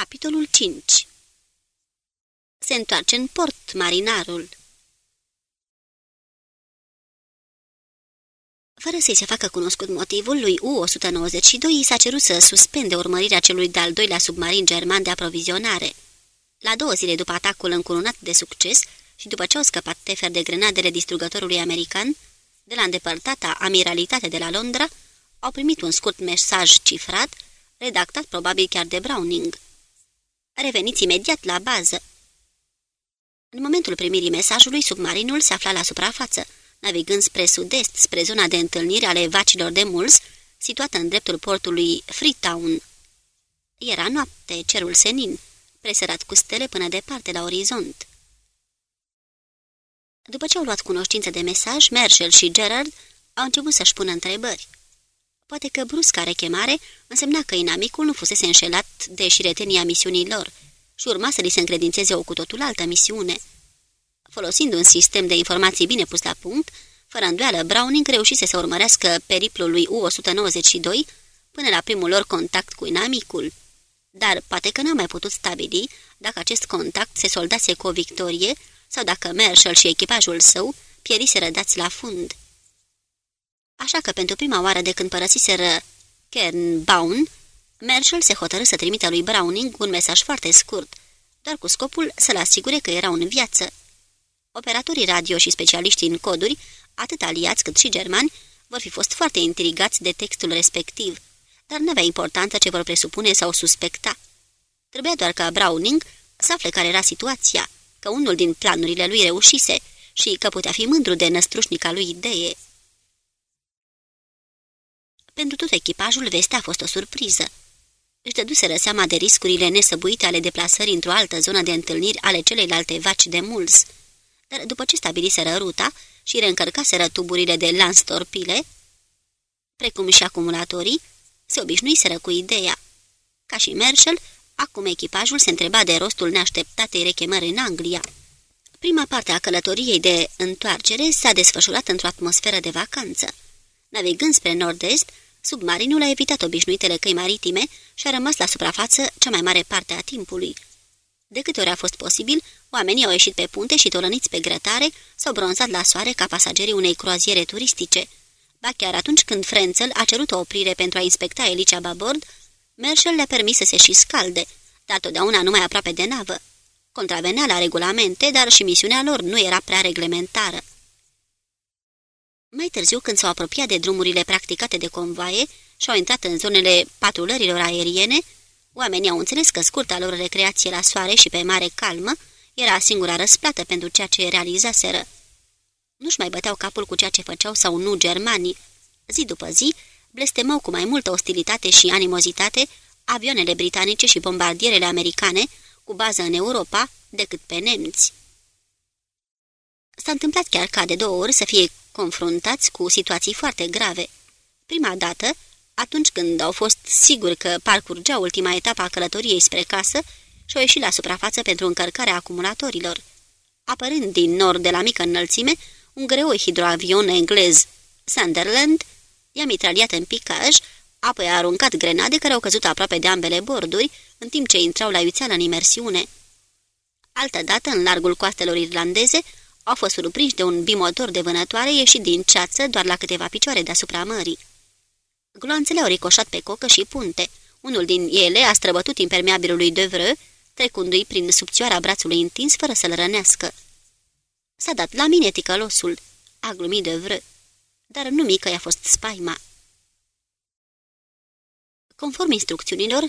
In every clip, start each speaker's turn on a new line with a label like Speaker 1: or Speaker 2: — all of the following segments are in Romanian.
Speaker 1: Capitolul 5 Se întoarce în port marinarul. Fără să-i se facă cunoscut motivul, lui U-192 s-a cerut să suspende urmărirea celui de-al doilea submarin german de aprovizionare. La două zile după atacul încununat de succes și după ce au scăpat tefer de grenadele distrugătorului american, de la îndepărtata amiralitate de la Londra, au primit un scurt mesaj cifrat, redactat probabil chiar de Browning. Reveniți imediat la bază. În momentul primirii mesajului, submarinul se afla la suprafață, navigând spre sud-est, spre zona de întâlnire ale vacilor de mulți, situată în dreptul portului Freetown. Era noapte, cerul senin, presărat cu stele până departe la orizont. După ce au luat cunoștință de mesaj, Marshall și Gerard au început să-și pună întrebări. Poate că brusca rechemare însemna că inamicul nu fusese înșelat de șiretenia misiunii lor și urma să li se încredințeze o cu totul altă misiune. Folosind un sistem de informații bine pus la punct, fără îndoială, Browning reușise să urmărească periplul lui U-192 până la primul lor contact cu inamicul. Dar poate că n-a mai putut stabili dacă acest contact se soldase cu o victorie sau dacă Marshall și echipajul său pieriseră dați la fund. Așa că pentru prima oară de când părăsiseră Kernbaum, Marshall se hotărâ să trimită lui Browning un mesaj foarte scurt, doar cu scopul să-l asigure că era în viață. Operatorii radio și specialiștii în coduri, atât aliați cât și germani, vor fi fost foarte intrigați de textul respectiv, dar nu avea importanță ce vor presupune sau suspecta. Trebuia doar ca Browning să afle care era situația, că unul din planurile lui reușise și că putea fi mândru de năstrușnica lui idee. Pentru tot echipajul, vestea a fost o surpriză. Își dăduseră seama de riscurile nesăbuite ale deplasării într-o altă zonă de întâlniri ale celeilalte vaci de mulți. Dar după ce stabiliseră ruta și reîncărcaseră tuburile de lans torpile, precum și acumulatorii, se obișnuiseră cu ideea. Ca și Marshall, acum echipajul se întreba de rostul neașteptatei rechemări în Anglia. Prima parte a călătoriei de întoarcere s-a desfășurat într-o atmosferă de vacanță. Navigând spre nord-est, submarinul a evitat obișnuitele căi maritime și a rămas la suprafață cea mai mare parte a timpului. De câte ori a fost posibil, oamenii au ieșit pe punte și tolăniți pe grătare sau bronzat la soare ca pasagerii unei croaziere turistice. Ba chiar atunci când Frenzel a cerut o oprire pentru a inspecta elicea babord, Merșel le-a permis să se și scalde, dar totdeauna numai aproape de navă. Contravenea la regulamente, dar și misiunea lor nu era prea reglementară. Mai târziu, când s-au apropiat de drumurile practicate de convoaie și au intrat în zonele patrulărilor aeriene, oamenii au înțeles că scurta lor recreație la soare și pe mare calmă era singura răsplată pentru ceea ce realizaseră. Nu-și mai băteau capul cu ceea ce făceau sau nu germanii. Zi după zi, blestemau cu mai multă ostilitate și animozitate avioanele britanice și bombardierele americane cu bază în Europa decât pe nemți. S-a întâmplat chiar ca de două ori să fie confruntați cu situații foarte grave. Prima dată, atunci când au fost siguri că parcurgea ultima etapă a călătoriei spre casă și au ieșit la suprafață pentru încărcarea acumulatorilor. Apărând din nord de la mică înălțime, un greu hidroavion englez, Sunderland, i-a mitraliat în picaj, apoi a aruncat grenade care au căzut aproape de ambele borduri, în timp ce intrau la iuțeală în imersiune. Altădată, în largul coastelor irlandeze, au fost surprinși de un bimotor de vânătoare ieșit din ceață doar la câteva picioare deasupra mării. Gloanțele au ricoșat pe cocă și punte. Unul din ele a străbătut impermeabilului de vră, trecându-i prin subțioara brațului întins fără să-l rănească. S-a dat la mine ticălosul, a glumit de vră, dar nu mică i-a fost spaima. Conform instrucțiunilor,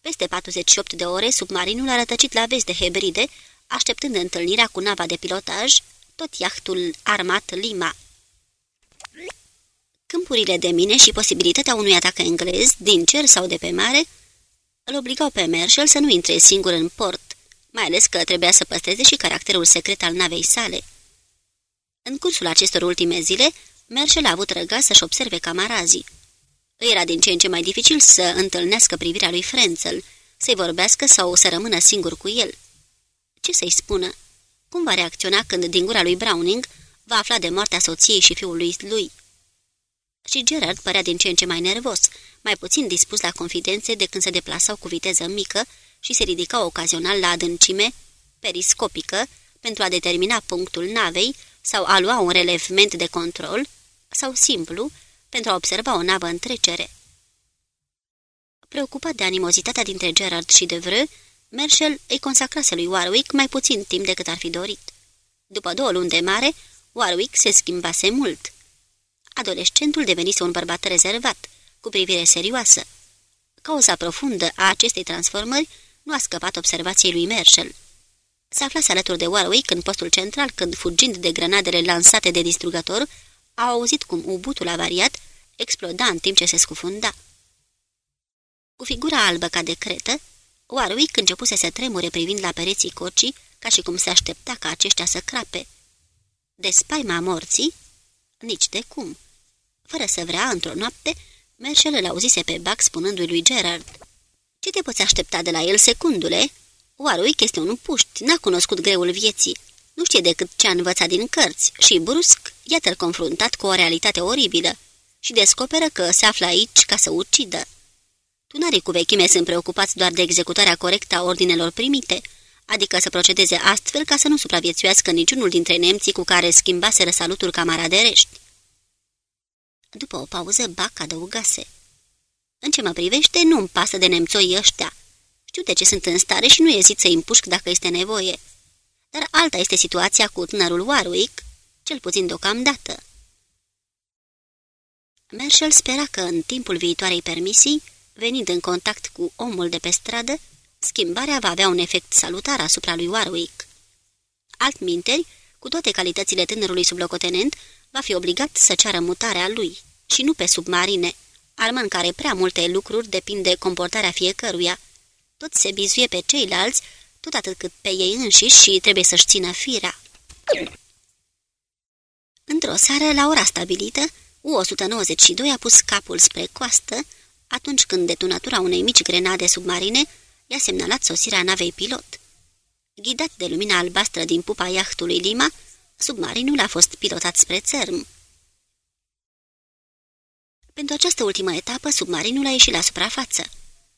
Speaker 1: peste 48 de ore, submarinul a rătăcit la vest de Hebride, așteptând întâlnirea cu nava de pilotaj, tot iahtul armat Lima. Câmpurile de mine și posibilitatea unui atac englez, din cer sau de pe mare, îl obligau pe Marshall să nu intre singur în port, mai ales că trebuia să păstreze și caracterul secret al navei sale. În cursul acestor ultime zile, Marshall a avut răgaz să-și observe camarazii. Era din ce în ce mai dificil să întâlnească privirea lui Frenzel, să-i vorbească sau să rămână singur cu el. Ce să-i spună? Cum va reacționa când din gura lui Browning va afla de moartea soției și fiului lui? Și Gerard părea din ce în ce mai nervos, mai puțin dispus la confidențe de când se deplasau cu viteză mică și se ridica ocazional la adâncime periscopică pentru a determina punctul navei sau a lua un relevment de control, sau simplu, pentru a observa o navă în trecere. Preocupat de animozitatea dintre Gerard și Devreux, Merschel îi consacrase lui Warwick mai puțin timp decât ar fi dorit. După două luni de mare, Warwick se schimbase mult. Adolescentul devenise un bărbat rezervat, cu privire serioasă. Cauza profundă a acestei transformări nu a scăpat observației lui Merschel. Se aflase alături de Warwick în postul central când, fugind de grenadele lansate de distrugător, a auzit cum ubutul avariat exploda în timp ce se scufunda. Cu figura albă ca de cretă, Warwick începuse să tremure privind la pereții cocii, ca și cum se aștepta ca aceștia să crape. De spaima morții? Nici de cum. Fără să vrea, într-o noapte, Merșel îl auzise pe Buck spunându-i lui Gerard. Ce te poți aștepta de la el, secundule? Warwick este un puști, n-a cunoscut greul vieții. Nu știe decât ce a învățat din cărți și, brusc, iată-l confruntat cu o realitate oribilă și descoperă că se află aici ca să ucidă. Tunarii cu vechime sunt preocupați doar de executarea corectă a ordinelor primite, adică să procedeze astfel ca să nu supraviețuiască niciunul dintre nemții cu care schimbaseră salutul camaraderești. După o pauză, Bac adăugase. În ce mă privește, nu-mi pasă de nemțoi ăștia. Știu de ce sunt în stare și nu ezit să-i împușc dacă este nevoie. Dar alta este situația cu tânărul Warwick, cel puțin deocamdată. Marshall spera că în timpul viitoarei permisii, venind în contact cu omul de pe stradă, schimbarea va avea un efect salutar asupra lui Warwick. Altminteri, cu toate calitățile tânărului sublocotenent, va fi obligat să ceară mutarea lui, și nu pe submarine, armă în care prea multe lucruri depind de comportarea fiecăruia. Tot se bizuie pe ceilalți, tot atât cât pe ei înșiși și trebuie să-și țină firea. Într-o seară, la ora stabilită, U-192 a pus capul spre coastă, atunci când detonatura unei mici grenade submarine i-a semnalat sosirea navei pilot. Ghidat de lumina albastră din pupa iahtului Lima, submarinul a fost pilotat spre țărm. Pentru această ultimă etapă, submarinul a ieșit la suprafață.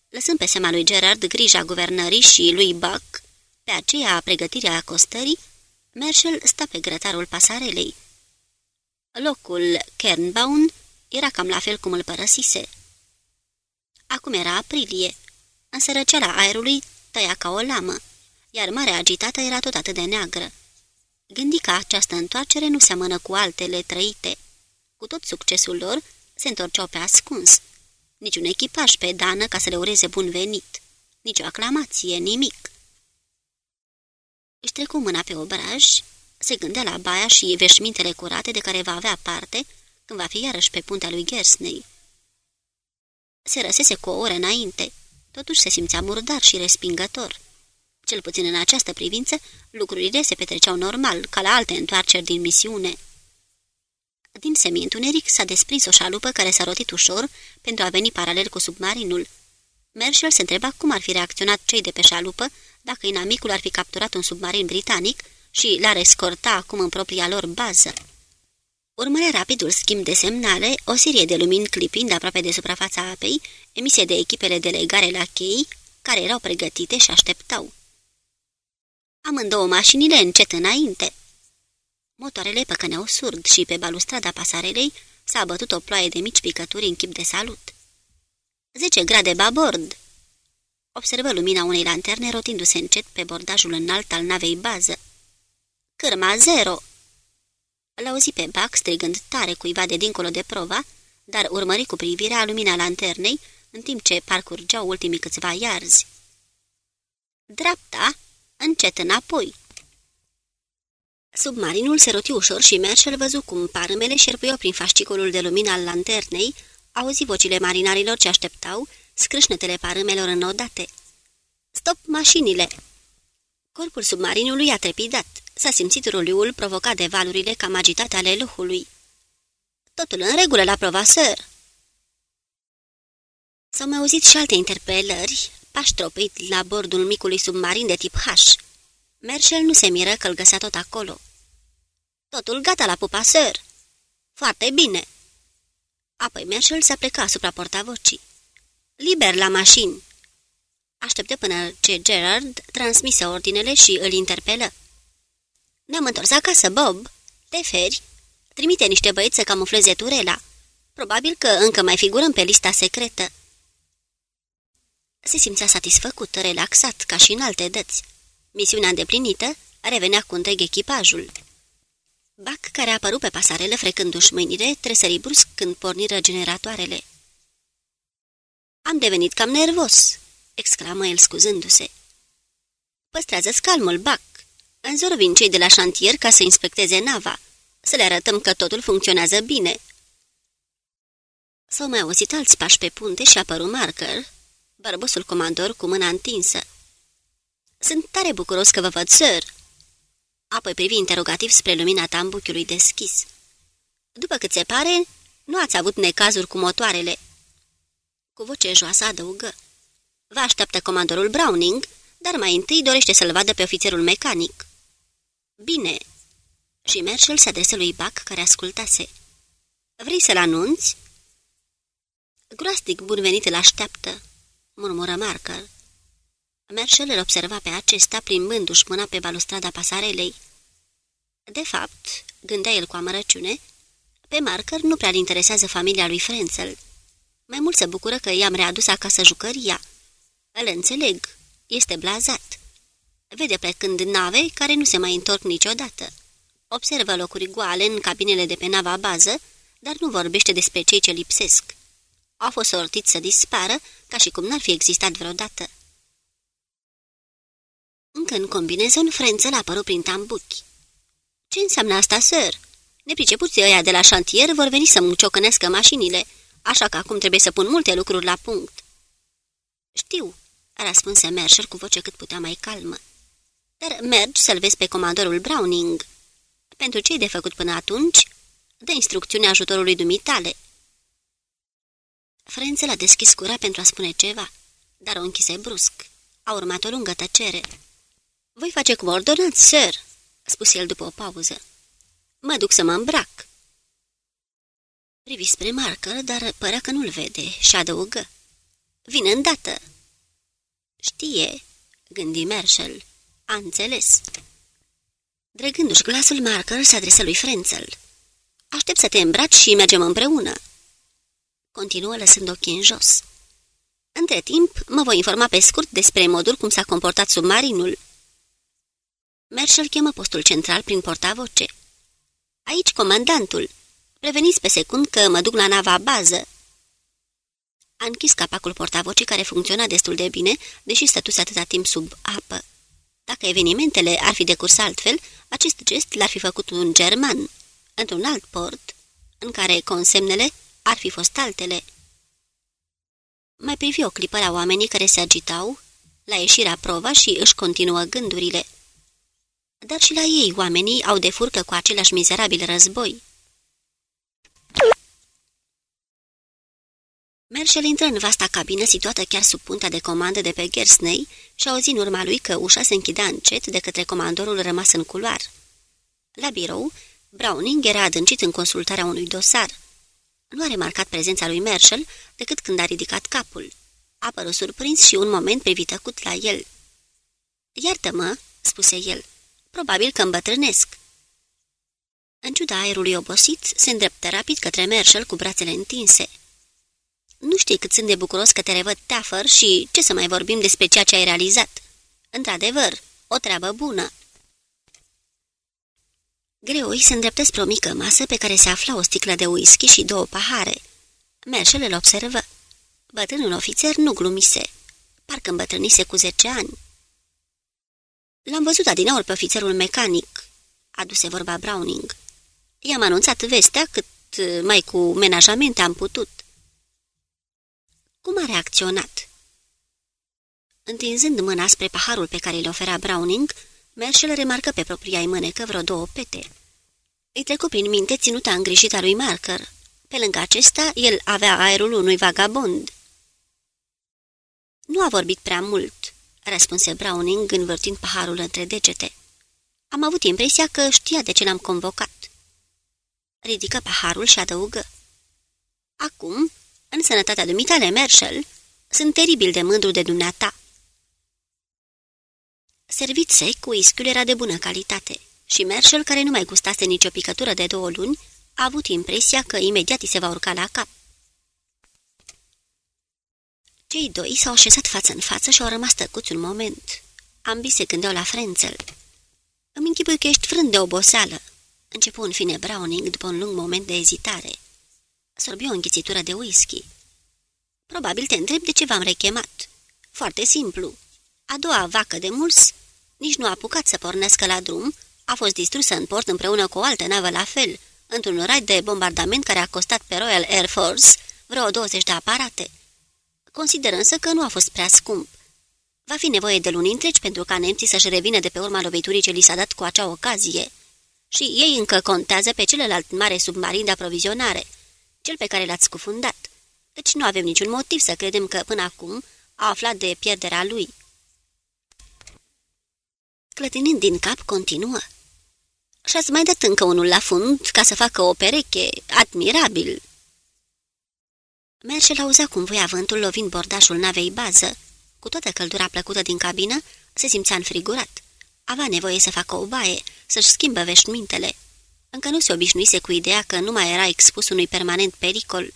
Speaker 1: Lăsând pe seama lui Gerard grija guvernării și lui Buck, pe aceea a pregătirea acostării, Marshall sta pe grătarul pasarelei. Locul Kernbaum era cam la fel cum îl părăsise. Acum era aprilie, însă răceala aerului tăia ca o lamă, iar marea agitată era tot atât de neagră. Gândi că această întoarcere nu seamănă cu altele trăite. Cu tot succesul lor, se întorceau pe ascuns. Niciun echipaj pe dană ca să le ureze bun venit. Nici o aclamație, nimic. Își trecu mâna pe obraj, se gândea la baia și veșmintele curate de care va avea parte când va fi iarăși pe puntea lui Gersney. Se răsese cu o oră înainte, totuși se simțea murdar și respingător. Cel puțin în această privință, lucrurile se petreceau normal, ca la alte întoarceri din misiune. Din semi-întuneric s-a desprins o șalupă care s-a rotit ușor pentru a veni paralel cu submarinul. Marshall se întreba cum ar fi reacționat cei de pe șalupă dacă inamicul ar fi capturat un submarin britanic și l-ar escorta acum în propria lor bază. Urmărea rapidul schimb de semnale, o serie de lumini clipind aproape de suprafața apei, emise de echipele de legare la chei, care erau pregătite și așteptau. Amândouă mașinile încet înainte. Motoarele păcăneau surd și pe balustrada pasarelei s-a bătut o ploaie de mici picături în chip de salut. Zece grade babord! Observă lumina unei lanterne rotindu-se încet pe bordajul înalt al navei bază. Cârma zero! L-auzi pe Bac strigând tare cuiva de dincolo de prova, dar urmări cu privirea lumina lanternei, în timp ce parcurgeau ultimii câțiva iarzi. Dreapta, încet înapoi. Submarinul se roti ușor și Merșel văzu cum parâmele șerpuiau prin fascicolul de lumină al lanternei, auzi vocile marinarilor ce așteptau, scrâșnetele parâmelor înodate. Stop mașinile! Corpul submarinului a trepidat. S-a simțit ruliul provocat de valurile cam agitate ale luhului. Totul în regulă la provasăr. S-au mai auzit și alte interpelări, pași tropit la bordul micului submarin de tip H. Merșel nu se miră că îl găsea tot acolo. Totul gata la pupasăr. Foarte bine. Apoi Merșel s-a plecat asupra portavocii. Liber la mașini. Așteptă până ce Gerard transmise ordinele și îl interpelă. Ne-am întors acasă, Bob. Te feri? Trimite niște băieți să camufleze turela. Probabil că încă mai figurăm pe lista secretă. Se simțea satisfăcut, relaxat, ca și în alte dăți. Misiunea îndeplinită revenea cu întreg echipajul. Bac, care a apărut pe pasarelă frecându-și mâinile, tresări brusc când porniră generatoarele. Am devenit cam nervos," exclamă el scuzându-se. Păstrează-ți calmul, Bac. În zor vin cei de la șantier ca să inspecteze nava, să le arătăm că totul funcționează bine." S-au mai auzit alți pași pe punte și apăru Marker, bărbosul comandor cu mâna întinsă. Sunt tare bucuros că vă văd, sir." Apoi privi interogativ spre lumina tambuchiului deschis. După cât se pare, nu ați avut necazuri cu motoarele." Cu voce joasă adăugă. Vă așteaptă comandorul Browning, dar mai întâi dorește să-l vadă pe ofițerul mecanic." Bine." Și Marshall se adresă lui Buck, care ascultase. Vrei să-l anunți?" Groastic bun venit îl așteaptă," murmură Marker. Marshall îl observa pe acesta plimbându-și mâna pe balustrada pasarelei. De fapt, gândea el cu amărăciune, pe Marker nu prea-l interesează familia lui Frenzel. Mai mult se bucură că i-am readus acasă jucăria. Îl înțeleg, este blazat. Vede plecând nave care nu se mai întorc niciodată. Observă locuri goale în cabinele de pe nava bază, dar nu vorbește despre cei ce lipsesc. Au fost sortiți să dispară, ca și cum n-ar fi existat vreodată. Încă în combinezon, Frențel a apărut prin tambuchi. Ce înseamnă asta, sir? Nepricepuții ăia de la șantier vor veni să-mi ciocănească mașinile, așa că acum trebuie să pun multe lucruri la punct. Știu, răspunse Mercer cu voce cât putea mai calmă. Dar mergi să-l vezi pe comandorul Browning. Pentru ce-i de făcut până atunci? Dă instrucțiune ajutorului dumitale. Frențel a deschis cura pentru a spune ceva, dar o închise brusc. A urmat o lungă tăcere. Voi face cum ordonați, sir," spuse el după o pauză. Mă duc să mă îmbrac." Privi spre Marker, dar părea că nu-l vede și adăugă. Vine îndată." Știe," gândi Marshall. A înțeles." Dregându-și glasul, Marker se adresă lui Frenzel. Aștept să te îmbraci și mergem împreună." Continuă lăsând ochii în jos. Între timp, mă voi informa pe scurt despre modul cum s-a comportat submarinul." Merșel chemă postul central prin portavoce. Aici, comandantul. Preveniți pe secund că mă duc la nava bază." A închis capacul portavocii care funcționa destul de bine, deși stătuse atâta timp sub apă. Dacă evenimentele ar fi decurs altfel, acest gest l-ar fi făcut un german, într-un alt port, în care consemnele ar fi fost altele. Mai privi o clipă la oamenii care se agitau, la ieșirea prova și își continuă gândurile. Dar și la ei oamenii au de furcă cu același mizerabil război. Merșel intră în vasta cabină situată chiar sub punta de comandă de pe Gersney și auzi în urma lui că ușa se închidea încet de către comandorul rămas în culoar. La birou, Browning era adâncit în consultarea unui dosar. Nu a remarcat prezența lui Marshall decât când a ridicat capul. A părut surprins și un moment privit tăcut la el. Iartă-mă," spuse el, probabil că îmbătrânesc." În ciuda aerului obosit, se îndreptă rapid către Marshall cu brațele întinse. Nu știi cât sunt de bucuros că te revăd teafăr și ce să mai vorbim despre ceea ce ai realizat. Într-adevăr, o treabă bună." Greoi se îndreptă spre o mică masă pe care se afla o sticlă de whisky și două pahare. Merșel îl observă. Bătrânul ofițer nu glumise. Parcă îmbătrânise cu zece ani. L-am văzut adinaur pe ofițerul mecanic, aduse vorba Browning. I-am anunțat vestea cât mai cu menajament am putut. Cum a reacționat? Întinzând mâna spre paharul pe care îl ofera Browning, Merșel remarcă pe propria mânecă vreo două pete. Îi trecu prin minte ținuta îngrijită a lui Marker. Pe lângă acesta, el avea aerul unui vagabond. Nu a vorbit prea mult, răspunse Browning, învârtind paharul între degete. Am avut impresia că știa de ce l-am convocat. Ridică paharul și adăugă. Acum, în sănătatea dumitale, Marshall, sunt teribil de mândru de dumneata. Servit sec, whisky era de bună calitate și Marshall, care nu mai gustase nicio picătură de două luni, a avut impresia că imediat îi se va urca la cap. Cei doi s-au așezat față în față și au rămas tăcuți un moment. Ambii se gândeau la Frenzel. Îmi închipui că ești frânt de oboseală. Începu în fine Browning după un lung moment de ezitare. Sorbi o înghițitură de whisky. Probabil te întreb de ce v-am rechemat. Foarte simplu. A doua vacă de mulți nici nu a apucat să pornească la drum, a fost distrusă în port împreună cu o altă navă la fel, într-un raid de bombardament care a costat pe Royal Air Force vreo 20 de aparate. Consider însă că nu a fost prea scump. Va fi nevoie de luni întregi pentru ca nemții să-și revină de pe urma loviturii ce li s-a dat cu acea ocazie. Și ei încă contează pe celălalt mare submarin de aprovizionare, cel pe care l-ați scufundat. Deci nu avem niciun motiv să credem că până acum a aflat de pierderea lui. Clătinind din cap, continuă. Și-ați mai dat încă unul la fund ca să facă o pereche admirabil. Merșel auzea cum voia vântul lovind bordașul navei bază. Cu toată căldura plăcută din cabină, se simțea înfrigurat. Avea nevoie să facă o baie, să-și schimbă veșmintele. Încă nu se obișnuise cu ideea că nu mai era expus unui permanent pericol,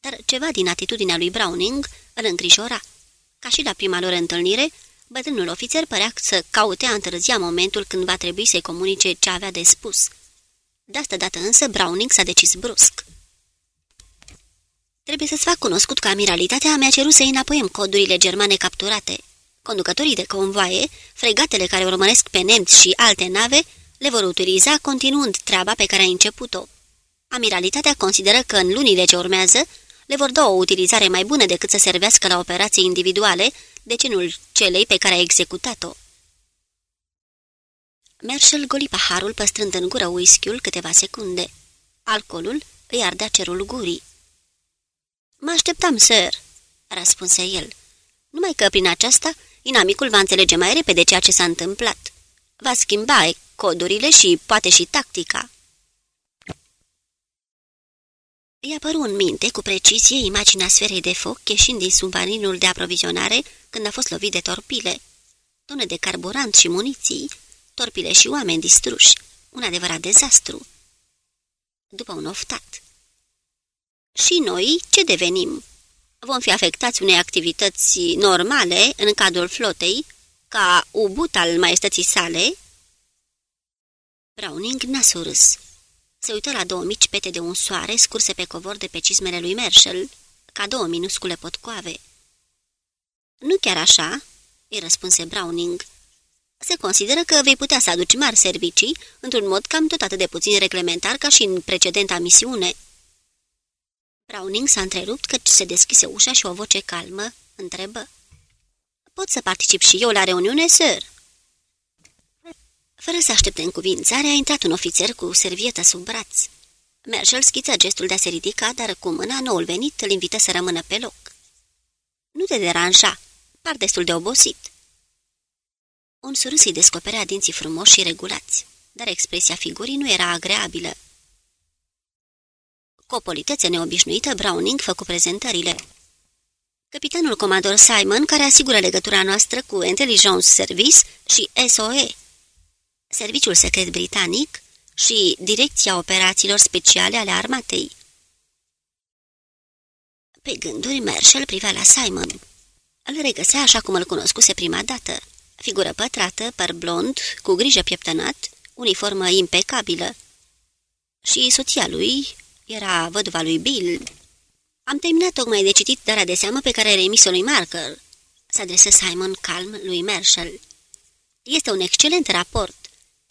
Speaker 1: dar ceva din atitudinea lui Browning îl îngrijora. Ca și la prima lor întâlnire, bătrânul ofițer părea să caute a întârzia momentul când va trebui să-i comunice ce avea de spus. De asta dată însă Browning s-a decis brusc. Trebuie să-ți fac cunoscut că amiralitatea mi-a cerut să înapoiem codurile germane capturate. Conducătorii de convoaie, fregatele care urmăresc pe nemți și alte nave, le vor utiliza continuând treaba pe care a început-o. Amiralitatea consideră că în lunile ce urmează le vor da o utilizare mai bună decât să servească la operații individuale, de genul celei pe care a executat-o. Merșel goli paharul păstrând în gură whisky-ul câteva secunde. Alcoolul îi ardea cerul gurii. Mă așteptam, sir," răspunse el. Numai că prin aceasta, inamicul va înțelege mai repede ceea ce s-a întâmplat. Va schimba codurile și poate și tactica." I-a părut în minte cu precizie imaginea sferei de foc ieșind din submarinul de aprovizionare când a fost lovit de torpile. Tone de carburant și muniții, torpile și oameni distruși. Un adevărat dezastru. După un oftat. Și noi ce devenim? Vom fi afectați unei activități normale în cadrul flotei, ca ubut al maestății sale? Browning n-a surâs. Se uită la două mici pete de un soare scurse pe covor de pe cizmele lui Marshall, ca două minuscule potcoave. Nu chiar așa," îi răspunse Browning. Se consideră că vei putea să aduci mari servicii într-un mod cam tot atât de puțin reglementar ca și în precedenta misiune." Browning s-a întrerupt căci se deschise ușa și o voce calmă întrebă. Pot să particip și eu la reuniune, sir?" Fără să aștepte încuvințare, a intrat un ofițer cu servietă sub braț. Marshall schița gestul de a se ridica, dar cu mâna noul venit îl invită să rămână pe loc. Nu te deranja, par destul de obosit." Un surâs îi descoperea dinții frumoși și regulați, dar expresia figurii nu era agreabilă. Cu o politețe neobișnuită, Browning făcu prezentările. Capitanul comandor Simon, care asigură legătura noastră cu Intelligence Service și SOE, Serviciul Secret Britanic și Direcția Operațiilor Speciale ale Armatei. Pe gânduri, Marshall privea la Simon. Îl regăsea așa cum îl cunoscuse prima dată. Figură pătrată, păr blond, cu grijă pieptănat, uniformă impecabilă. Și soția lui era văduva lui Bill. Am terminat tocmai de citit darea de seamă pe care a remis-o lui Marker. Se adresă Simon calm lui Marshall. Este un excelent raport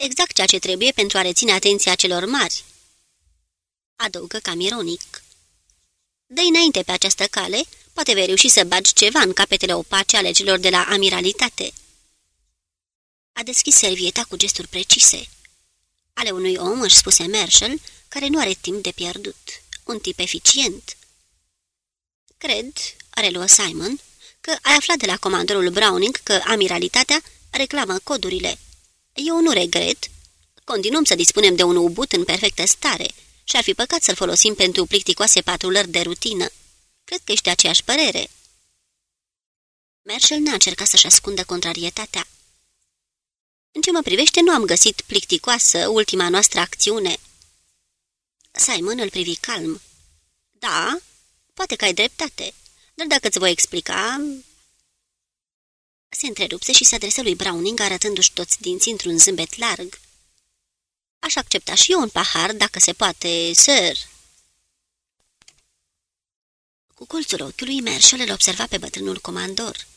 Speaker 1: exact ceea ce trebuie pentru a reține atenția celor mari. Adăugă cam ironic. dă înainte pe această cale, poate vei reuși să bagi ceva în capetele opace ale celor de la amiralitate. A deschis servieta cu gesturi precise. Ale unui om, își spuse Marshall, care nu are timp de pierdut. Un tip eficient. Cred, reluă Simon, că ai aflat de la comandorul Browning că amiralitatea reclamă codurile eu nu regret. Continuăm să dispunem de un ubut în perfectă stare și ar fi păcat să-l folosim pentru plicticoase patrulări de rutină. Cred că ești de aceeași părere." Marshall n-a încercat să-și ascundă contrarietatea. În ce mă privește, nu am găsit plicticoasă ultima noastră acțiune." Simon îl privi calm. Da, poate că ai dreptate, dar dacă îți voi explica... Se întrerupse și se adresă lui Browning, arătându-și toți dinții într-un zâmbet larg. Aș accepta și eu un pahar, dacă se poate, sir." Cu colțul ochiului, Marshall îl observa pe bătrânul comandor.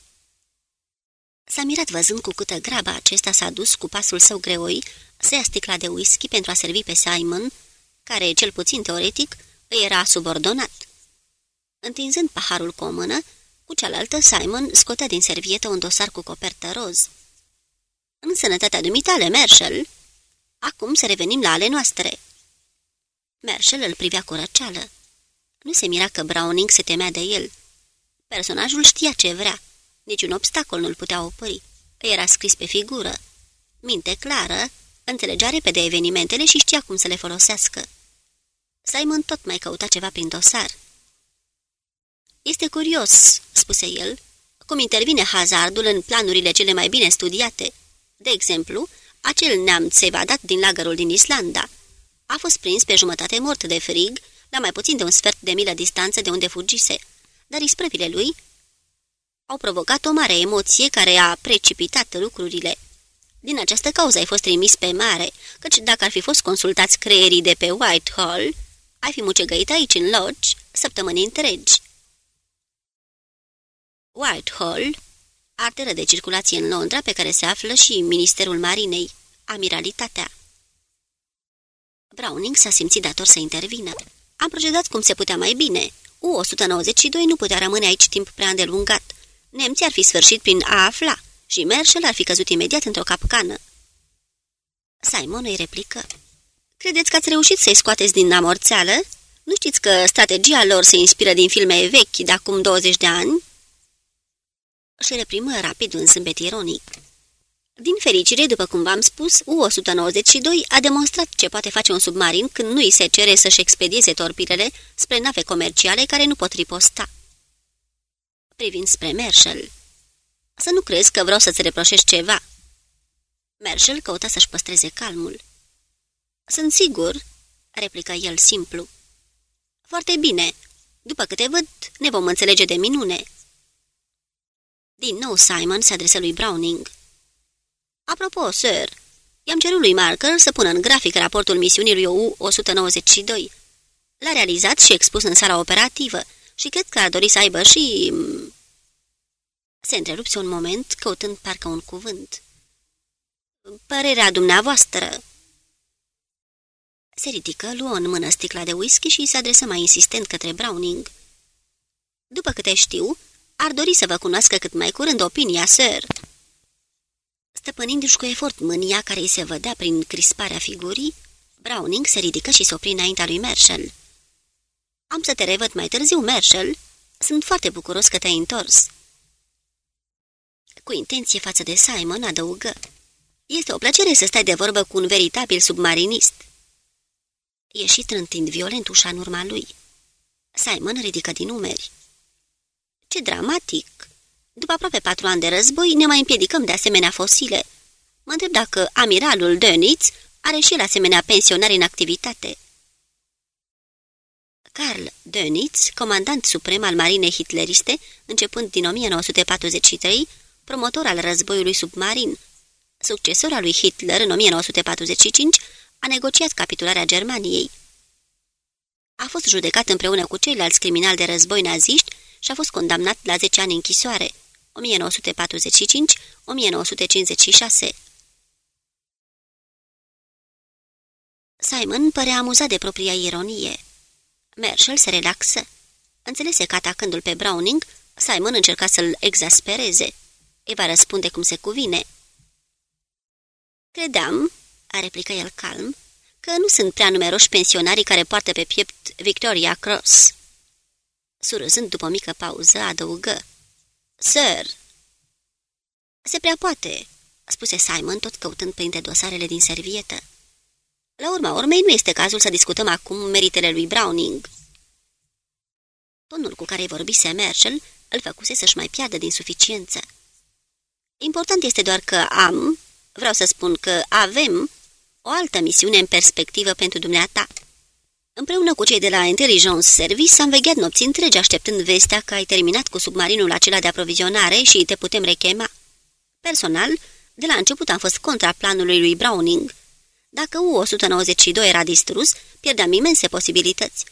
Speaker 1: S-a mirat văzând cu câtă grabă acesta s-a dus cu pasul său greoi să ia sticla de whisky pentru a servi pe Simon, care, cel puțin teoretic, îi era subordonat. Întinzând paharul cu o mână, cu cealaltă Simon scotea din servietă un dosar cu copertă roz. În sănătatea dumitale, Marshall! Acum să revenim la ale noastre!" Marshall îl privea cu răceală. Nu se mira că Browning se temea de el. Personajul știa ce vrea. Niciun obstacol nu-l putea opri. Era scris pe figură. Minte clară, înțelegea repede evenimentele și știa cum să le folosească. Simon tot mai căuta ceva prin dosar. Este curios," spuse el, cum intervine hazardul în planurile cele mai bine studiate. De exemplu, acel neamț țevadat din lagărul din Islanda. A fost prins pe jumătate mort de frig, la mai puțin de un sfert de milă distanță de unde fugise, dar isprăvile lui au provocat o mare emoție care a precipitat lucrurile. Din această cauză ai fost trimis pe mare, căci dacă ar fi fost consultați creierii de pe Whitehall, ai fi mucegăit aici în lodge săptămâni întregi. Whitehall, arteră de circulație în Londra pe care se află și Ministerul Marinei, Amiralitatea. Browning s-a simțit dator să intervină. Am procedat cum se putea mai bine. U-192 nu putea rămâne aici timp prea îndelungat. Nemții ar fi sfârșit prin a afla și Marshall ar fi căzut imediat într-o capcană. Simon îi replică. Credeți că ați reușit să-i scoateți din amorțeală? Nu știți că strategia lor se inspiră din filme vechi de acum 20 de ani? Și reprimă rapid un zâmbet ironic. Din fericire, după cum v-am spus, U-192 a demonstrat ce poate face un submarin când nu îi se cere să-și expedieze torpilele spre nave comerciale care nu pot riposta. Privind spre Marshall. Să nu crezi că vreau să-ți reproșești ceva. Marshall căuta să-și păstreze calmul. Sunt sigur, replică el simplu. Foarte bine. După câte văd, ne vom înțelege de minune. Din nou Simon se adresă lui Browning. Apropo, sir, i-am cerut lui Marker să pună în grafic raportul misiunii lui OU-192. L-a realizat și expus în sala operativă și cred că ar dori să aibă și... Se întrerupse un moment, căutând parcă un cuvânt. Părerea dumneavoastră... Se ridică, luă în mână sticla de whisky și se adresă mai insistent către Browning. După câte știu, ar dori să vă cunoască cât mai curând opinia, sir." Stăpânindu-și cu efort mânia care îi se vădea prin crisparea figurii, Browning se ridică și se opri înaintea lui Marshall. Am să te revăd mai târziu, Marshall. Sunt foarte bucuros că te-ai întors." Cu intenție față de Simon adăugă. Este o plăcere să stai de vorbă cu un veritabil submarinist." Ieși trântind violent ușa în urma lui. Simon ridică din umeri. Ce dramatic! După aproape patru ani de război, ne mai împiedicăm de asemenea fosile. Mă întreb dacă amiralul Dönitz are și el asemenea pensionari în activitate. Karl Dönitz, comandant suprem al marinei hitleriste, începând din 1943, promotor al războiului submarin, succesor al lui Hitler în 1945, a negociat capitularea Germaniei. A fost judecat împreună cu ceilalți criminali de război naziști și a fost condamnat la 10 ani închisoare, 1945-1956. Simon părea amuzat de propria ironie. Marshall se relaxă. Înțelese că atacându-l pe Browning, Simon încerca să-l exaspereze. Eva răspunde cum se cuvine. Credeam, a replică el calm, că nu sunt prea numeroși pensionarii care poartă pe piept Victoria Cross. Surâzând după o mică pauză, adăugă. Sir! Se prea poate, spuse Simon, tot căutând printre dosarele din servietă. La urma urmei, nu este cazul să discutăm acum meritele lui Browning. Tonul cu care vorbise Marshall îl făcuse să-și mai piardă din suficiență. Important este doar că am, Vreau să spun că avem o altă misiune în perspectivă pentru dumneata. Împreună cu cei de la Intelligence Service am vegheat nopți întregi așteptând vestea că ai terminat cu submarinul acela de aprovizionare și te putem rechema. Personal, de la început am fost contra planului lui Browning. Dacă U-192 era distrus, pierdeam imense posibilități.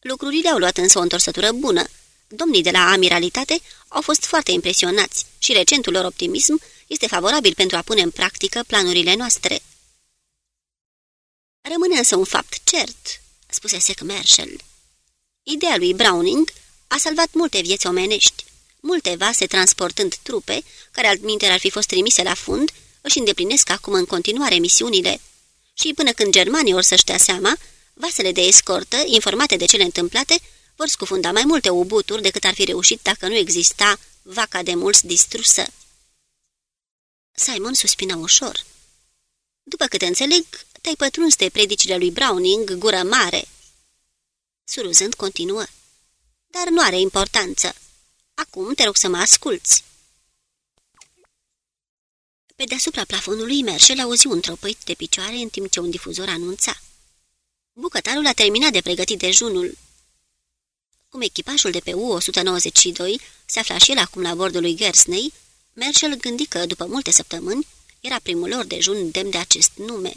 Speaker 1: Lucrurile au luat însă o întorsătură bună. Domnii de la Amiralitate au fost foarte impresionați și recentul lor optimism este favorabil pentru a pune în practică planurile noastre. Rămâne însă un fapt cert, spuse sec Marshall. Ideea lui Browning a salvat multe vieți omenești. Multe vase transportând trupe, care altminteri ar fi fost trimise la fund, își îndeplinesc acum în continuare misiunile. Și până când germanii or să-și dea seama, vasele de escortă, informate de cele întâmplate, vor scufunda mai multe ubuturi decât ar fi reușit dacă nu exista vaca de mulți distrusă. Simon suspină ușor. După câte înțeleg, te-ai pătruns de predicile lui Browning, gură mare." Suruzând continuă. Dar nu are importanță. Acum te rog să mă asculți." Pe deasupra plafonului Merșel auzi un tropăit de picioare în timp ce un difuzor anunța. Bucătarul a terminat de pregătit dejunul. Cum echipajul de pe U-192 se afla și el acum la bordul lui Gersney, Merșel gândi că, după multe săptămâni, era primul lor dejun demn de acest nume.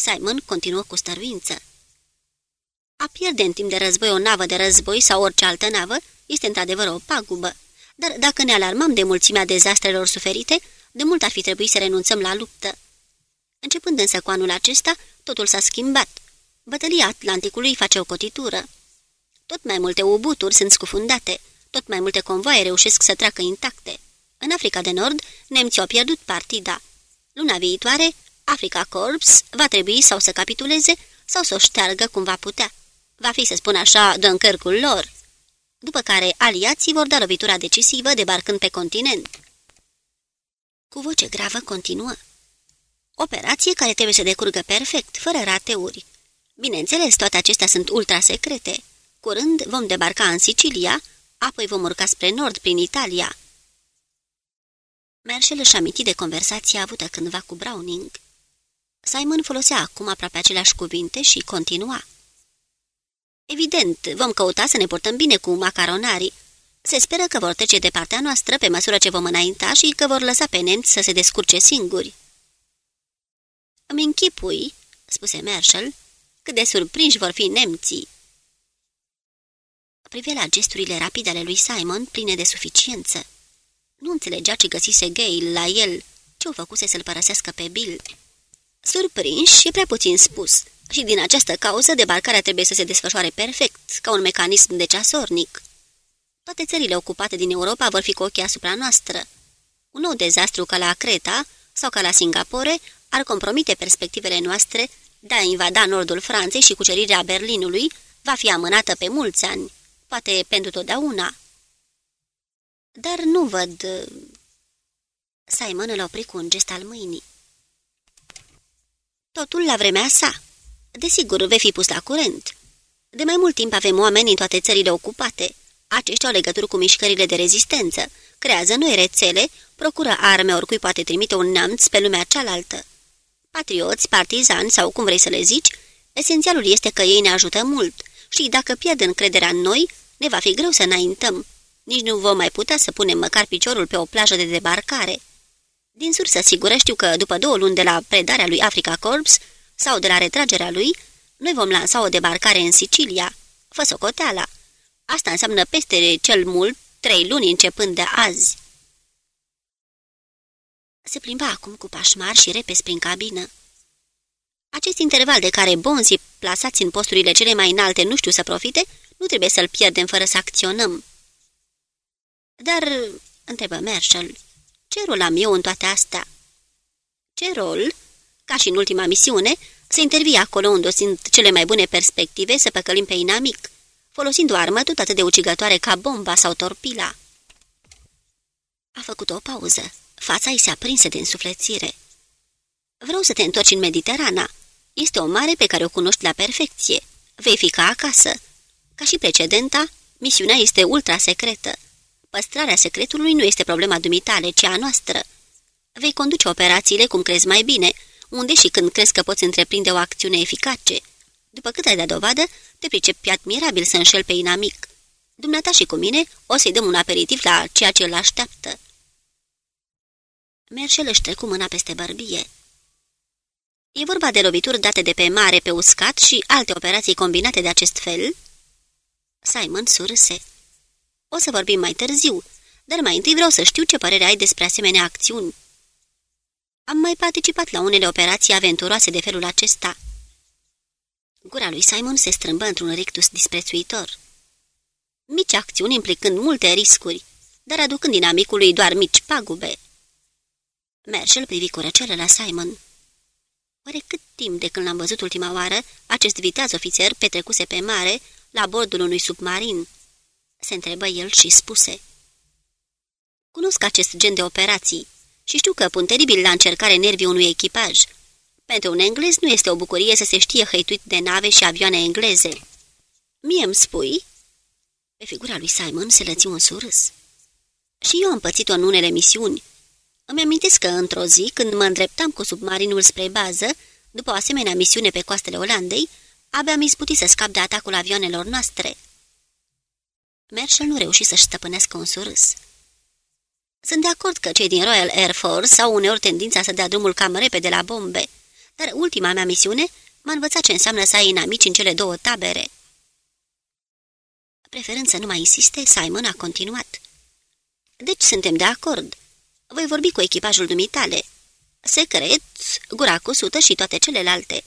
Speaker 1: Simon continuă cu stăruință. A pierde în timp de război o navă de război sau orice altă navă este într-adevăr o pagubă, dar dacă ne alarmăm de mulțimea dezastrelor suferite, de mult ar fi trebuit să renunțăm la luptă. Începând însă cu anul acesta, totul s-a schimbat. Bătălia Atlanticului face o cotitură. Tot mai multe ubuturi sunt scufundate, tot mai multe convoaie reușesc să treacă intacte. În Africa de Nord, nemții au pierdut partida. Luna viitoare, Africa Corps va trebui sau să capituleze sau să o șteargă cum va putea. Va fi, să spun așa, dâncărcul lor. După care aliații vor da lovitura decisivă debarcând pe continent. Cu voce gravă continuă. Operație care trebuie să decurgă perfect, fără rateuri. Bineînțeles, toate acestea sunt ultra-secrete. Curând vom debarca în Sicilia, apoi vom urca spre nord prin Italia. Merșel își aminti de conversația avută cândva cu Browning. Simon folosea acum aproape aceleași cuvinte și continua. Evident, vom căuta să ne portăm bine cu macaronarii. Se speră că vor trece de partea noastră pe măsură ce vom înainta și că vor lăsa pe nemți să se descurce singuri. Îmi închipui, spuse Marshall, cât de surprinși vor fi nemții. Privea la gesturile rapide ale lui Simon, pline de suficiență. Nu înțelegea ce găsise Gail la el, ce-o făcuse să-l părăsească pe Bill. Surprinși e prea puțin spus și din această cauză debarcarea trebuie să se desfășoare perfect, ca un mecanism de ceasornic. Toate țările ocupate din Europa vor fi cu ochii asupra noastră. Un nou dezastru ca la Creta sau ca la Singapore ar compromite perspectivele noastre de a invada nordul Franței și cucerirea Berlinului va fi amânată pe mulți ani, poate pentru totdeauna. Dar nu văd... Simon îl opri cu un gest al mâinii. Totul la vremea sa. Desigur, vei fi pus la curent. De mai mult timp avem oameni în toate țările ocupate. Aceștia au legături cu mișcările de rezistență, creează noi rețele, procură arme oricui poate trimite un neamț pe lumea cealaltă. Patrioți, partizani sau cum vrei să le zici, esențialul este că ei ne ajută mult și dacă pierd încrederea în noi, ne va fi greu să înaintăm. Nici nu vom mai putea să punem măcar piciorul pe o plajă de debarcare. Din sursă sigură știu că, după două luni de la predarea lui Africa Corps sau de la retragerea lui, noi vom lansa o debarcare în Sicilia. Fă socoteala. Asta înseamnă peste cel mult trei luni începând de azi. Se plimba acum cu pașmar și repes prin cabină. Acest interval de care bonzii plasați în posturile cele mai înalte nu știu să profite, nu trebuie să-l pierdem fără să acționăm. Dar, întrebă Marshall, ce rol am eu în toate astea? Ce rol? Ca și în ultima misiune, să intervii acolo unde sunt cele mai bune perspective să păcălim pe inamic, folosind o armă tot atât de ucigătoare ca bomba sau torpila. A făcut o pauză. Fața îi se aprinse de însuflețire. Vreau să te întorci în Mediterana. Este o mare pe care o cunoști la perfecție. Vei fi ca acasă. Ca și precedenta, misiunea este ultra secretă. Păstrarea secretului nu este problema dumitale, ci a noastră. Vei conduce operațiile cum crezi mai bine, unde și când crezi că poți întreprinde o acțiune eficace. După cât ai dat dovadă, te pricepi admirabil să înșel pe inamic. Dumneata și cu mine o să-i dăm un aperitiv la ceea ce îl așteaptă. Merșel își trecu mâna peste bărbie. E vorba de lovituri date de pe mare pe uscat și alte operații combinate de acest fel?" Simon surse. O să vorbim mai târziu, dar mai întâi vreau să știu ce părere ai despre asemenea acțiuni." Am mai participat la unele operații aventuroase de felul acesta." Gura lui Simon se strâmbă într-un rictus disprețuitor. Mici acțiuni implicând multe riscuri, dar aducând dinamicului doar mici pagube. Merșel privi cu răceală la Simon. Oare cât timp de când l-am văzut ultima oară, acest viteaz ofițer petrecuse pe mare, la bordul unui submarin? Se întrebă el și spuse. Cunosc acest gen de operații și știu că pun teribil la încercare nervii unui echipaj. Pentru un englez nu este o bucurie să se știe hăituit de nave și avioane engleze. Mie îmi spui? Pe figura lui Simon se lăți un surâs. Și eu am pățit-o în unele misiuni, îmi amintesc că într-o zi, când mă îndreptam cu submarinul spre bază, după o asemenea misiune pe coastele Olandei, abia mi izbutit să scap de atacul avioanelor noastre. Marshall nu reuși să-și stăpânească un surâs. Sunt de acord că cei din Royal Air Force au uneori tendința să dea drumul cam repede la bombe, dar ultima mea misiune m-a învățat ce înseamnă să ai inamici în cele două tabere. Preferând să nu mai insiste, Simon a continuat. Deci suntem de acord. Voi vorbi cu echipajul dumitale. Secret, gura cu sută și toate celelalte.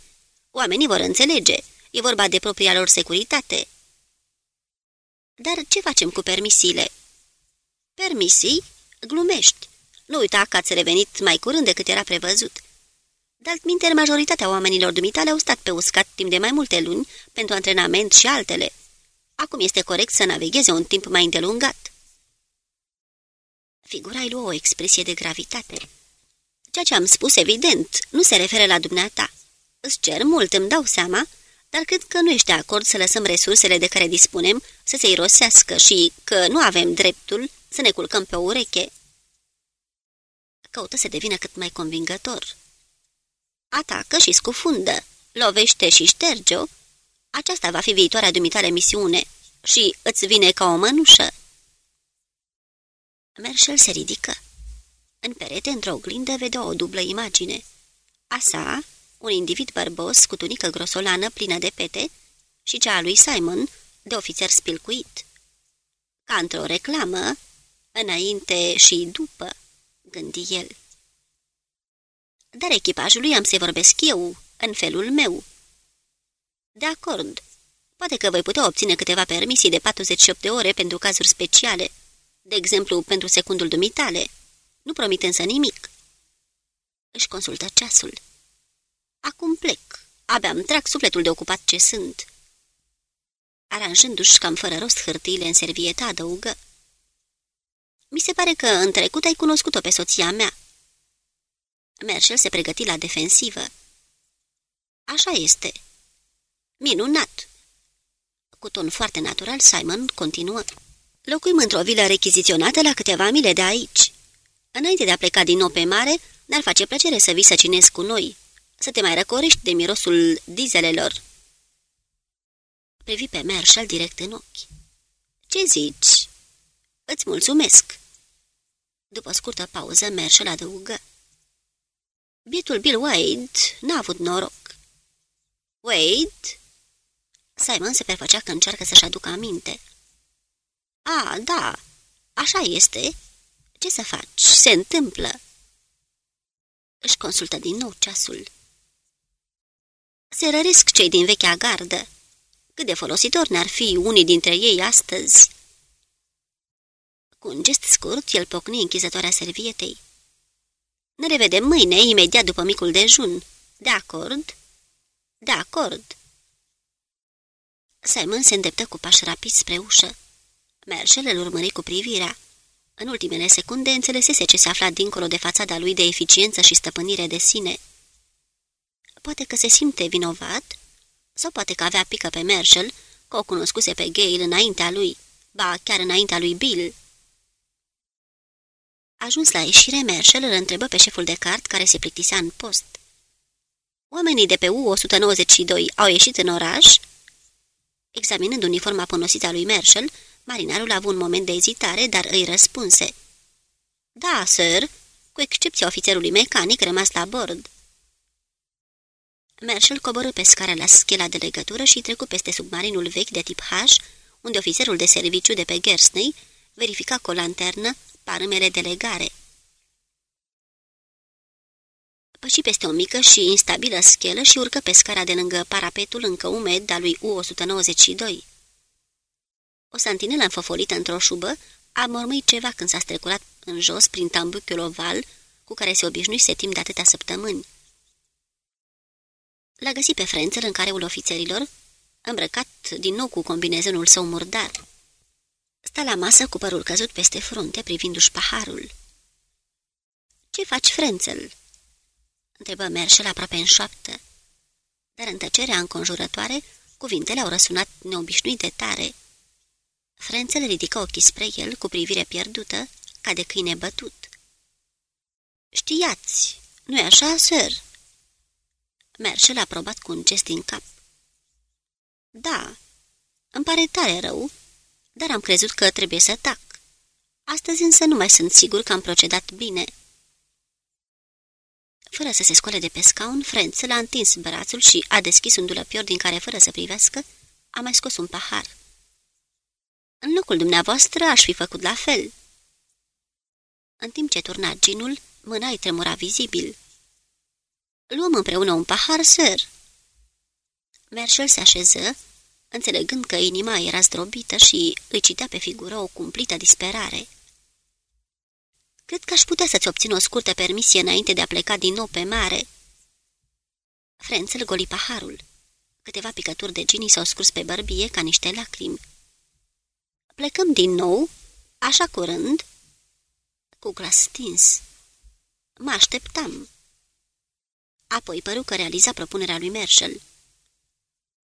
Speaker 1: Oamenii vor înțelege. E vorba de propria lor securitate. Dar ce facem cu permisiile? Permisii? Glumești. Nu uita că ați revenit mai curând decât era prevăzut. Daltminteri, majoritatea oamenilor dumitale au stat pe uscat timp de mai multe luni pentru antrenament și altele. Acum este corect să navigheze un timp mai îndelungat. Figura îi luă o expresie de gravitate. Ceea ce am spus, evident, nu se referă la dumneata. Îți cer mult, îmi dau seama, dar cred că nu ești de acord să lăsăm resursele de care dispunem să se irosească și că nu avem dreptul să ne culcăm pe o ureche. Căută să devină cât mai convingător. Atacă și scufundă, lovește și șterge-o. Aceasta va fi viitoarea dumitare misiune și îți vine ca o mănușă. Merșel se ridică. În perete, într-o oglindă, vedea o dublă imagine. A sa, un individ bărbos cu tunică grosolană plină de pete, și cea a lui Simon, de ofițer spilcuit. Ca într-o reclamă, înainte și după, gândi el. Dar echipajului am să vorbesc eu, în felul meu. De acord. Poate că voi putea obține câteva permisii de 48 de ore pentru cazuri speciale de exemplu pentru secundul dumitale. Nu promit însă nimic. Își consultă ceasul. Acum plec. Abia îmi trag sufletul de ocupat ce sunt. Aranjându-și cam fără rost hârtiile în servietă, adăugă. Mi se pare că în trecut ai cunoscut-o pe soția mea. Merșel se pregăti la defensivă. Așa este. Minunat. Cu ton foarte natural, Simon continuă. Locuim într-o vilă rechiziționată la câteva mile de aici. Înainte de a pleca din nou pe mare, ne-ar face plăcere să vii să cinezi cu noi, să te mai răcorești de mirosul dizelelor. Privi pe Marshall direct în ochi. Ce zici? Îți mulțumesc. După scurtă pauză, Marshall adăugă. Bietul Bill Wade n-a avut noroc. Wade? Simon se prefăcea că încearcă să-și aducă aminte. A, da, așa este. Ce să faci? Se întâmplă. Își consultă din nou ceasul. Se răresc cei din vechea gardă. Cât de folositor ne-ar fi unii dintre ei astăzi. Cu un gest scurt, el pocni închizătoarea servietei. Ne revedem mâine, imediat după micul dejun. De acord? De acord. Simon se îndreptă cu pași rapizi spre ușă. Merșel îl urmări cu privirea. În ultimele secunde înțelesese ce se afla dincolo de fațada lui de eficiență și stăpânire de sine. Poate că se simte vinovat? Sau poate că avea pică pe Marshall, că o cunoscuse pe Gail înaintea lui, ba chiar înaintea lui Bill. Ajuns la ieșire, Merșel îl întrebă pe șeful de cart care se plictisea în post. Oamenii de pe U-192 au ieșit în oraș?" Examinând uniforma ponosită a lui Merșel, marinarul a avut un moment de ezitare, dar îi răspunse. Da, sir, cu excepția ofițerului mecanic rămas la bord." Merșel coborâ pe scară la schela de legătură și trecu peste submarinul vechi de tip H, unde ofițerul de serviciu de pe Gersney verifica cu o lanternă parâmele de legare. Păși peste o mică și instabilă schelă și urcă pe scara de lângă parapetul încă umed al lui U-192. O santinelă înfăfolită într-o șubă a mormâit ceva când s-a strecurat în jos prin tambuchiul oval cu care se obișnuise timp de atâtea săptămâni. L-a găsit pe Frențel în careul ofițerilor, îmbrăcat din nou cu combinezonul său murdar. Sta la masă cu părul căzut peste frunte, privindu-și paharul. Ce faci, Frențel?" întrebă Merșel aproape în șoaptă. Dar în tăcerea înconjurătoare, cuvintele au răsunat neobișnuit de tare. Frențel ridică ochii spre el cu privire pierdută, ca de câine bătut. Știați, nu-i așa, sir?" Merșel a probat cu un gest din cap. Da, îmi pare tare rău, dar am crezut că trebuie să tac. Astăzi însă nu mai sunt sigur că am procedat bine." Fără să se scoale de pe scaun, Frenț l-a întins brațul și a deschis un dulăpior din care, fără să privească, a mai scos un pahar. În locul dumneavoastră aș fi făcut la fel." În timp ce turna ginul, mâna îi tremura vizibil. Luăm împreună un pahar, sir." Merșel se așeză, înțelegând că inima era zdrobită și îi citea pe figură o cumplită disperare. Cred că aș putea să-ți obțin o scurtă permisie înainte de a pleca din nou pe mare." Frențel goli paharul. Câteva picături de ginii s-au scurs pe bărbie ca niște lacrimi. Plecăm din nou? Așa curând?" Cu glas stins. Mă așteptam." Apoi păru că realiza propunerea lui Marshall.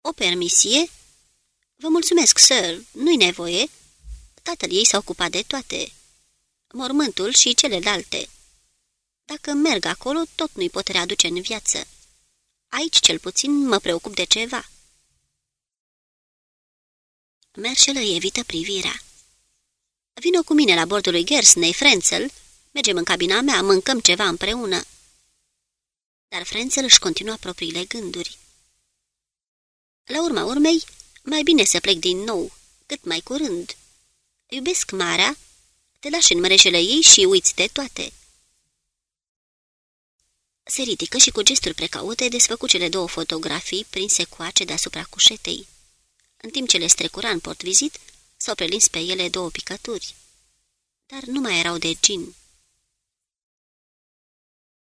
Speaker 1: O permisie?" Vă mulțumesc, sir, nu-i nevoie. Tatăl ei s-a ocupat de toate. Mormântul și celelalte. Dacă merg acolo, tot nu-i pot readuce în viață. Aici, cel puțin, mă preocup de ceva." Merșelă evită privirea. Vino cu mine la bordul lui Gersney, Frenzel. Mergem în cabina mea, mâncăm ceva împreună." Dar Frenzel își continua propriile gânduri. La urma urmei, mai bine să plec din nou, cât mai curând. Iubesc marea, te lași în mrejele ei și uiți de toate." Se ridică și cu gesturi precaute desfăcu cele două fotografii prinse coace deasupra cușetei. În timp ce le strecura în portvizit, s-au prelins pe ele două picături. Dar nu mai erau de gin.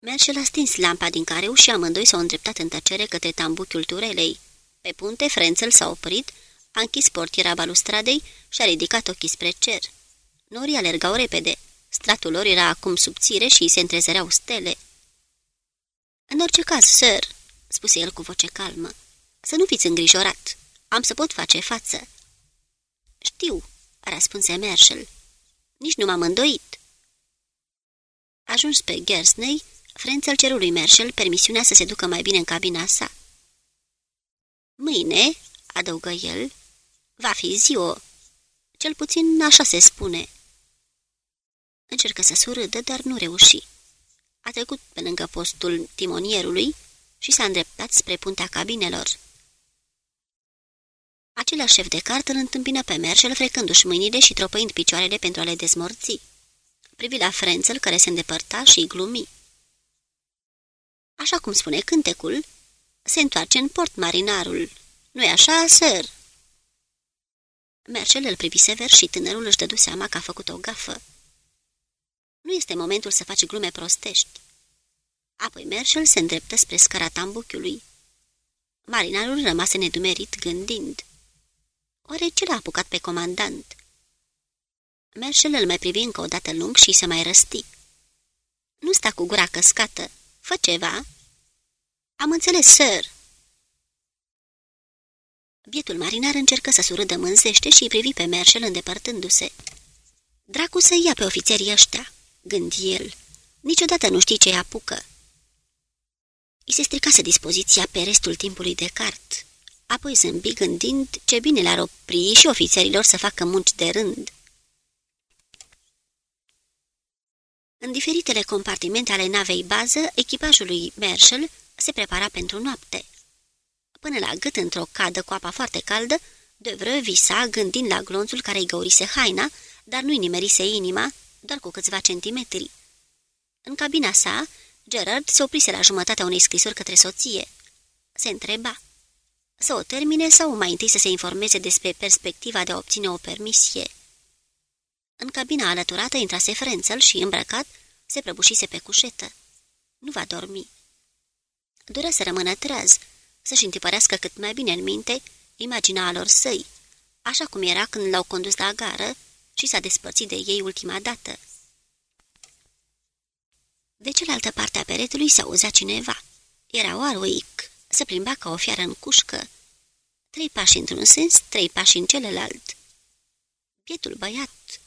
Speaker 1: Merșel a stins lampa din careu și amândoi s-au îndreptat în tăcere către tambuchiul turelei. Pe punte, Frențel s-a oprit, a închis portiera balustradei și a ridicat ochii spre cer. Norii alergau repede. Stratul lor era acum subțire și se întrezăreau stele. În orice caz, sir," spuse el cu voce calmă, să nu fiți îngrijorat. Am să pot face față." Știu," răspunse Marshall. Nici nu m-am îndoit." Ajuns pe Gersney, Frențel cerului lui Marshall permisiunea să se ducă mai bine în cabina sa. Mâine, adăugă el, va fi ziua. Cel puțin așa se spune. Încercă să surâdă, dar nu reuși. A trecut pe lângă postul timonierului și s-a îndreptat spre puntea cabinelor. Același șef de cart îl întâmpină pe Merșel frecându-și mâinile și tropăind picioarele pentru a le dezmorți. Privi la Frenzel care se îndepărta și glumi. Așa cum spune cântecul, se întoarce în port marinarul. Nu-i așa, sir?" Mercel îl privi sever și tânărul își dădu seama că a făcut o gafă. Nu este momentul să faci glume prostești. Apoi Mercel se îndreptă spre scara tambuchiului. Marinarul rămase nedumerit gândind. Oare ce l-a apucat pe comandant? Mercel îl mai privi încă o dată lung și se mai răsti. Nu sta cu gura căscată. Fă ceva." Am înțeles, sir." Bietul marinar încercă să surâdă mânzește și privi pe Merșel îndepărtându-se. Dracu să ia pe ofițerii ăștia. gândi el. Niciodată nu știi ce apucă. I se stricase dispoziția pe restul timpului de cart. Apoi zâmbi gândind ce bine le-ar opri și ofițerilor să facă munci de rând. În diferitele compartimente ale navei bază, echipajul lui Marshall se prepara pentru noapte. Până la gât, într-o cadă cu apa foarte caldă, Devreux visa, gândind la glonțul care îi găurise haina, dar nu-i nimerise inima, doar cu câțiva centimetri. În cabina sa, Gerard se oprise la jumătatea unei scrisori către soție. Se întreba. Să o termine sau mai întâi să se informeze despre perspectiva de a obține o permisie? În cabina alăturată intrase Frențel și, îmbrăcat, se prăbușise pe cușetă. Nu va dormi. Dorea să rămână treaz, să-și întipărească cât mai bine în minte imaginea lor săi, așa cum era când l-au condus la gară și s-a despărțit de ei ultima dată. De cealaltă parte a peretului se auzea cineva. Era Warwick, se plimba ca o fiară în cușcă. Trei pași într-un sens, trei pași în celălalt. Pietul băiat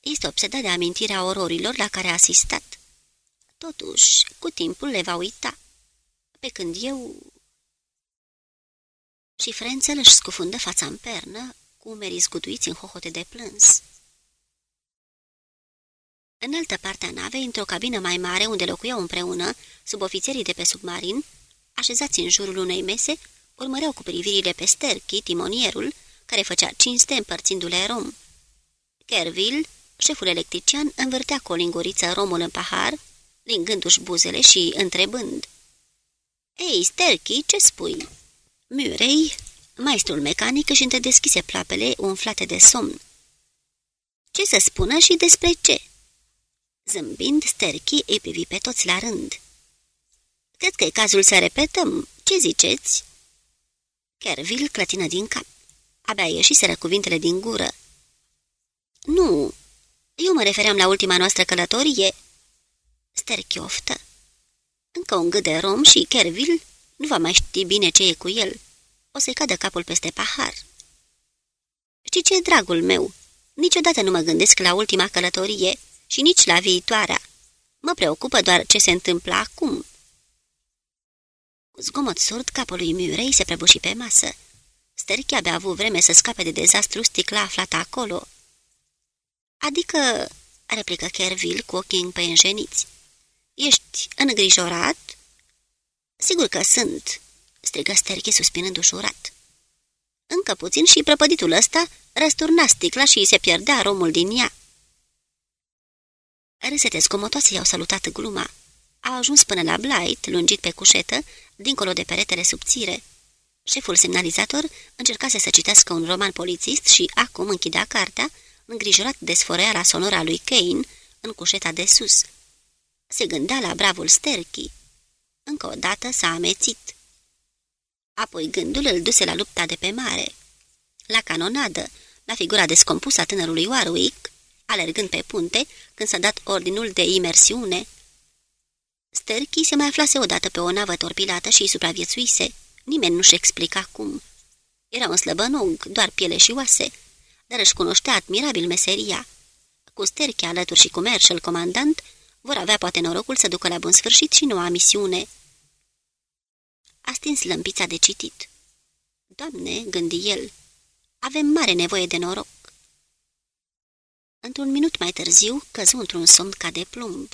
Speaker 1: este obsedat de amintirea ororilor la care a asistat. Totuși, cu timpul le va uita. Pe când eu... Și Frențel își scufundă fața în pernă, cu umerii zguduiți în hohote de plâns. În altă parte a navei, într-o cabină mai mare unde locuiau împreună subofițerii de pe submarin, așezați în jurul unei mese, urmăreau cu privirile pe Sterchi, timonierul, care făcea cinste împărțindu-le rom. Kerville, șeful electrician, învârtea cu o linguriță romul în pahar, lingându-și buzele și întrebând. Ei, Sterchi, ce spui?" Murray, maestrul mecanic, își întredeschise plapele umflate de somn. Ce să spună și despre ce?" Zâmbind, Sterchi îi privi pe toți la rând. Cred că e cazul să repetăm. Ce ziceți?" Kerville clătină din cap. Abia ieșiseră cuvintele din gură. Nu, eu mă refeream la ultima noastră călătorie." Sterchi oftă. Încă un gât de rom și Kerville nu va mai ști bine ce e cu el. O să-i cadă capul peste pahar. Știi ce, dragul meu? Niciodată nu mă gândesc la ultima călătorie și nici la viitoarea. Mă preocupă doar ce se întâmplă acum. Cu zgomot surd, capul lui Murray se prăbuși pe masă. Sterchi abia avut vreme să scape de dezastru sticla aflată acolo. Adică, replică Kerville cu ochii împăienjeniți, ești îngrijorat? Sigur că sunt, strigă Sterchi suspinând ușurat. Încă puțin și prăpăditul ăsta răsturna sticla și se pierdea romul din ea. Râsete scomotoase i-au salutat gluma. Au ajuns până la Blight, lungit pe cușetă, dincolo de peretele subțire. Șeful semnalizator încercase să citească un roman polițist și acum închidea cartea, îngrijorat de sforeala sonora lui Kane în cușeta de sus. Se gândea la bravul Sterchi. Încă o dată s-a amețit. Apoi gândul îl duse la lupta de pe mare. La canonadă, la figura descompusă a tânărului Warwick, alergând pe punte când s-a dat ordinul de imersiune. Sterchi se mai aflase odată pe o navă torpilată și îi supraviețuise. Nimeni nu-și explica cum. Era un slăbănog, doar piele și oase, dar își cunoștea admirabil meseria. Cu Sterchi alături și cu Merșel comandant, vor avea poate norocul să ducă la bun sfârșit și noua misiune. A stins lămpița de citit. Doamne, gândi el, avem mare nevoie de noroc. Într-un minut mai târziu, căzu într-un somn ca de plumb.